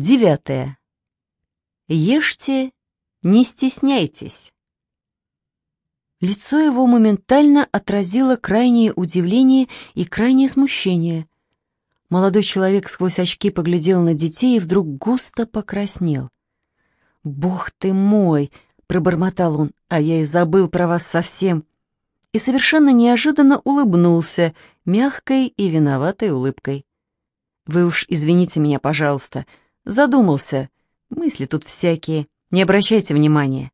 Девятое. Ешьте, не стесняйтесь. Лицо его моментально отразило крайнее удивление и крайнее смущение. Молодой человек сквозь очки поглядел на детей и вдруг густо покраснел. «Бог ты мой!» — пробормотал он, «а я и забыл про вас совсем!» И совершенно неожиданно улыбнулся, мягкой и виноватой улыбкой. «Вы уж извините меня, пожалуйста», Задумался. Мысли тут всякие. Не обращайте внимания.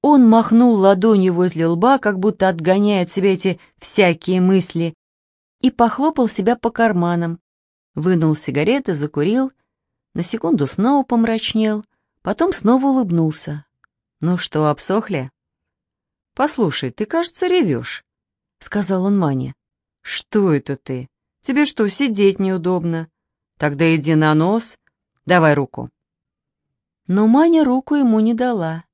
Он махнул ладонью возле лба, как будто отгоняя от себя эти всякие мысли, и похлопал себя по карманам. Вынул сигареты, закурил, на секунду снова помрачнел, потом снова улыбнулся. «Ну что, обсохли?» «Послушай, ты, кажется, ревешь», — сказал он Мане. «Что это ты? Тебе что, сидеть неудобно? Тогда иди на нос Давай руку». Но Маня руку ему не дала.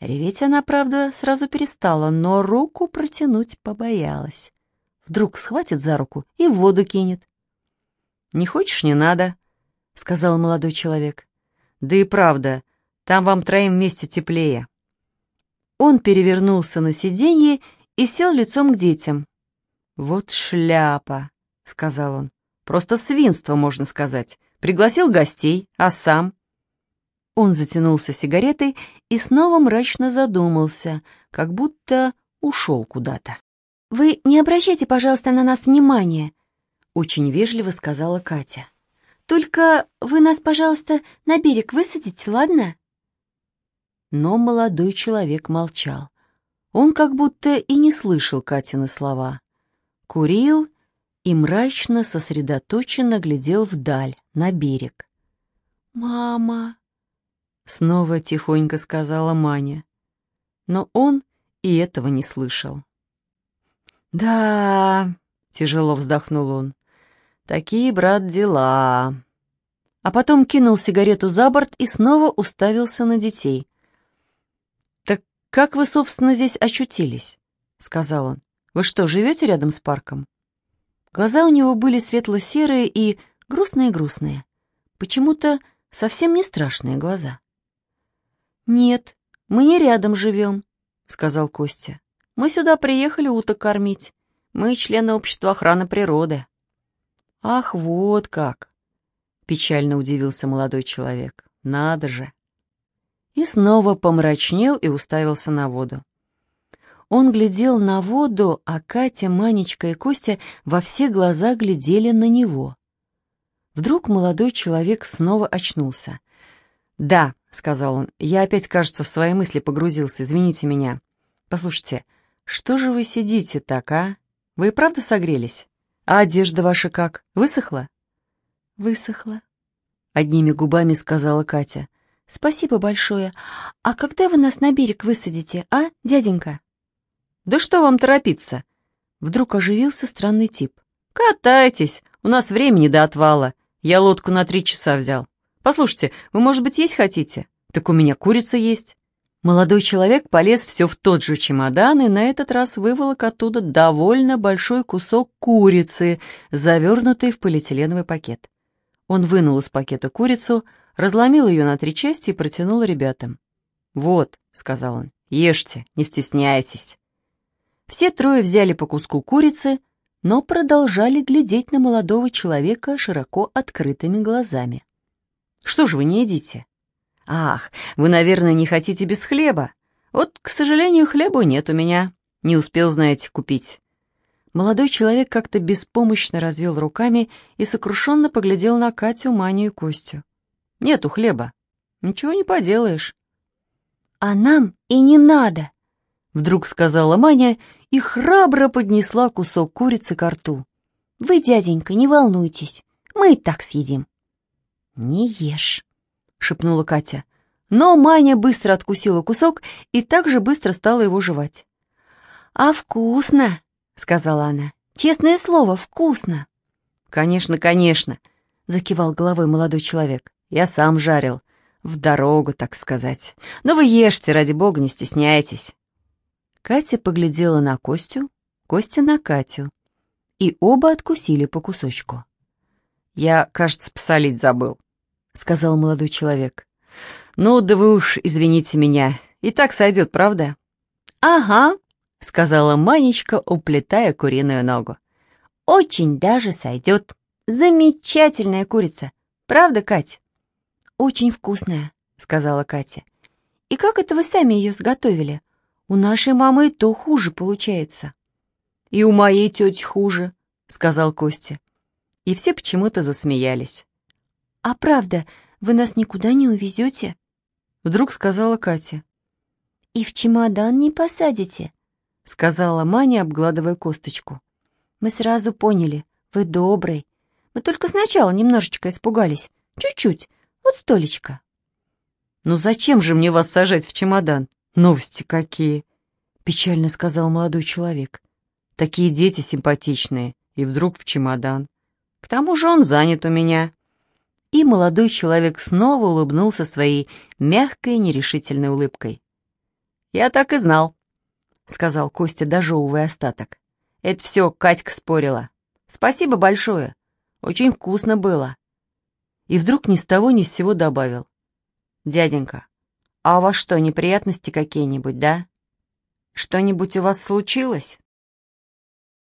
Реветь она, правда, сразу перестала, но руку протянуть побоялась. Вдруг схватит за руку и в воду кинет. «Не хочешь, не надо», — сказал молодой человек. «Да и правда, там вам троим вместе теплее». Он перевернулся на сиденье и сел лицом к детям. «Вот шляпа», — сказал он. «Просто свинство, можно сказать. Пригласил гостей, а сам...» Он затянулся сигаретой и снова мрачно задумался, как будто ушел куда-то. «Вы не обращайте, пожалуйста, на нас внимания», — очень вежливо сказала Катя. «Только вы нас, пожалуйста, на берег высадите, ладно?» Но молодой человек молчал. Он как будто и не слышал Катины слова. Курил и мрачно сосредоточенно глядел вдаль, на берег. «Мама!» — снова тихонько сказала Маня. Но он и этого не слышал. «Да...» — тяжело вздохнул он. «Такие, брат, дела...» А потом кинул сигарету за борт и снова уставился на детей. «Так как вы, собственно, здесь очутились?» — сказал он. «Вы что, живете рядом с парком?» Глаза у него были светло-серые и грустные-грустные. Почему-то совсем не страшные глаза. «Нет, мы не рядом живем», — сказал Костя. «Мы сюда приехали уток кормить. Мы члены общества охраны природы». «Ах, вот как!» — печально удивился молодой человек. «Надо же!» И снова помрачнел и уставился на воду. Он глядел на воду, а Катя, Манечка и Костя во все глаза глядели на него. Вдруг молодой человек снова очнулся. «Да», — сказал он, — «я опять, кажется, в свои мысли погрузился, извините меня. Послушайте, что же вы сидите так, а? Вы и правда согрелись? А одежда ваша как, высохла?» «Высохла», — одними губами сказала Катя. «Спасибо большое. А когда вы нас на берег высадите, а, дяденька?» «Да что вам торопиться?» Вдруг оживился странный тип. «Катайтесь, у нас времени до отвала. Я лодку на три часа взял. Послушайте, вы, может быть, есть хотите? Так у меня курица есть». Молодой человек полез все в тот же чемодан и на этот раз выволок оттуда довольно большой кусок курицы, завернутый в полиэтиленовый пакет. Он вынул из пакета курицу, разломил ее на три части и протянул ребятам. «Вот», — сказал он, — «ешьте, не стесняйтесь». Все трое взяли по куску курицы, но продолжали глядеть на молодого человека широко открытыми глазами. «Что же вы не едите?» «Ах, вы, наверное, не хотите без хлеба. Вот, к сожалению, хлеба нет у меня. Не успел, знаете, купить». Молодой человек как-то беспомощно развел руками и сокрушенно поглядел на Катю, Маню и Костю. «Нету хлеба. Ничего не поделаешь». «А нам и не надо», Вдруг сказала Маня и храбро поднесла кусок курицы к рту. «Вы, дяденька, не волнуйтесь, мы и так съедим». «Не ешь», — шепнула Катя. Но Маня быстро откусила кусок и так же быстро стала его жевать. «А вкусно», — сказала она. «Честное слово, вкусно». «Конечно, конечно», — закивал головой молодой человек. «Я сам жарил. В дорогу, так сказать. Но вы ешьте, ради бога, не стесняйтесь». Катя поглядела на Костю, Костя на Катю, и оба откусили по кусочку. «Я, кажется, посолить забыл», — сказал молодой человек. «Ну, да вы уж извините меня, и так сойдет, правда?» «Ага», — сказала Манечка, уплетая куриную ногу. «Очень даже сойдет. Замечательная курица. Правда, Катя?» «Очень вкусная», — сказала Катя. «И как это вы сами ее сготовили? У нашей мамы то хуже получается». «И у моей тети хуже», — сказал Костя. И все почему-то засмеялись. «А правда, вы нас никуда не увезете?» Вдруг сказала Катя. «И в чемодан не посадите?» Сказала Маня, обгладывая косточку. «Мы сразу поняли, вы добрый. Мы только сначала немножечко испугались. Чуть-чуть, вот столечко». «Ну зачем же мне вас сажать в чемодан? Новости какие!» Печально сказал молодой человек. «Такие дети симпатичные, и вдруг в чемодан. К тому же он занят у меня». И молодой человек снова улыбнулся своей мягкой, нерешительной улыбкой. «Я так и знал», — сказал Костя, дожевывая остаток. «Это все Катька спорила. Спасибо большое. Очень вкусно было». И вдруг ни с того ни с сего добавил. «Дяденька, а у вас что, неприятности какие-нибудь, да? Что-нибудь у вас случилось?»